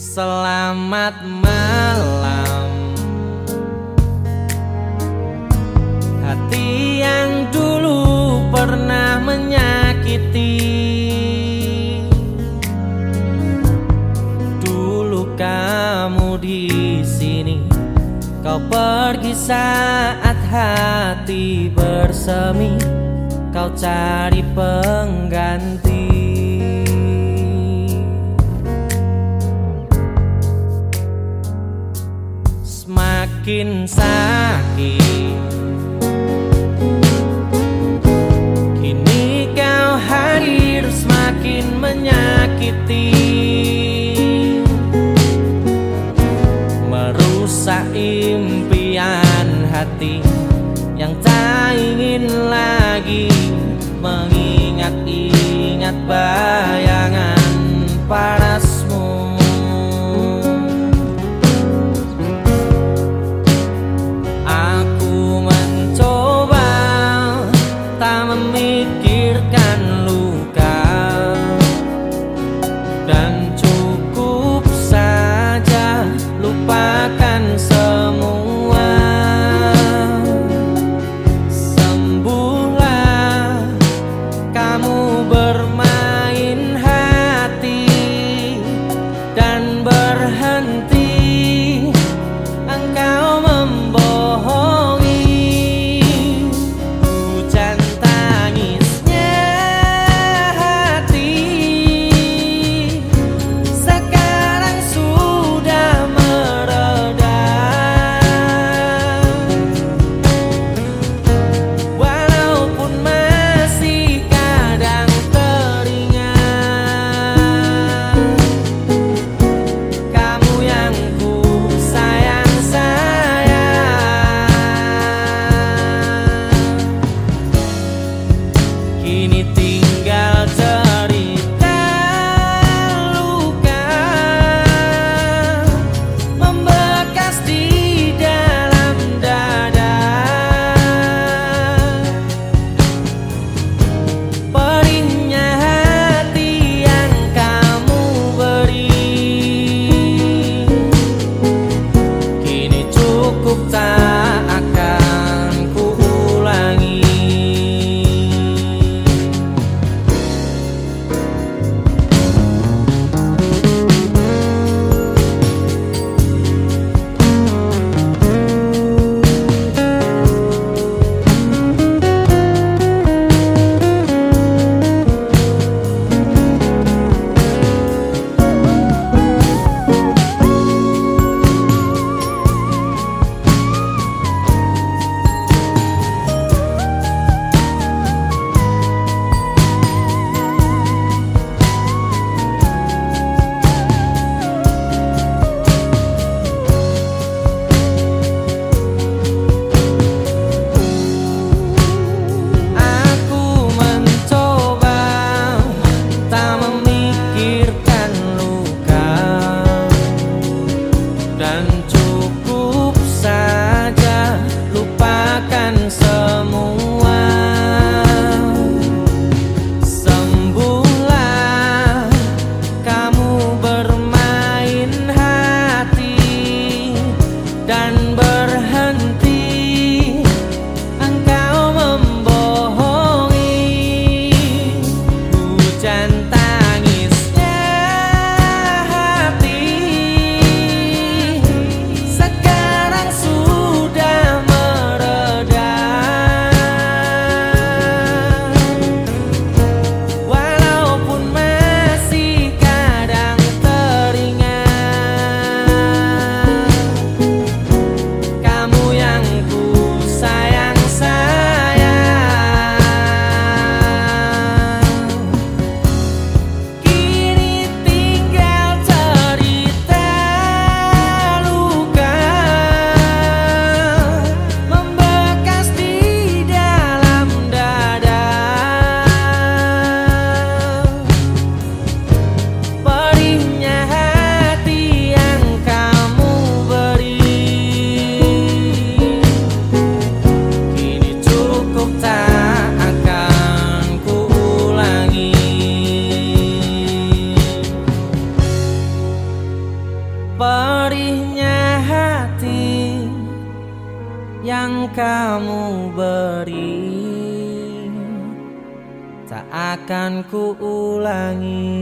Selamat malam. Hati yang dulu pernah menyakiti. Dulu kamu di sini Kau pergi saat hati bersemi. Kau cari pengganti Semakin sakit. Kini kau hadir semakin menyakiti. Merusak impian hati Yang tak ingin lagi Mengingat-ingat bayangan yang kamu beri tak akan kuulangi.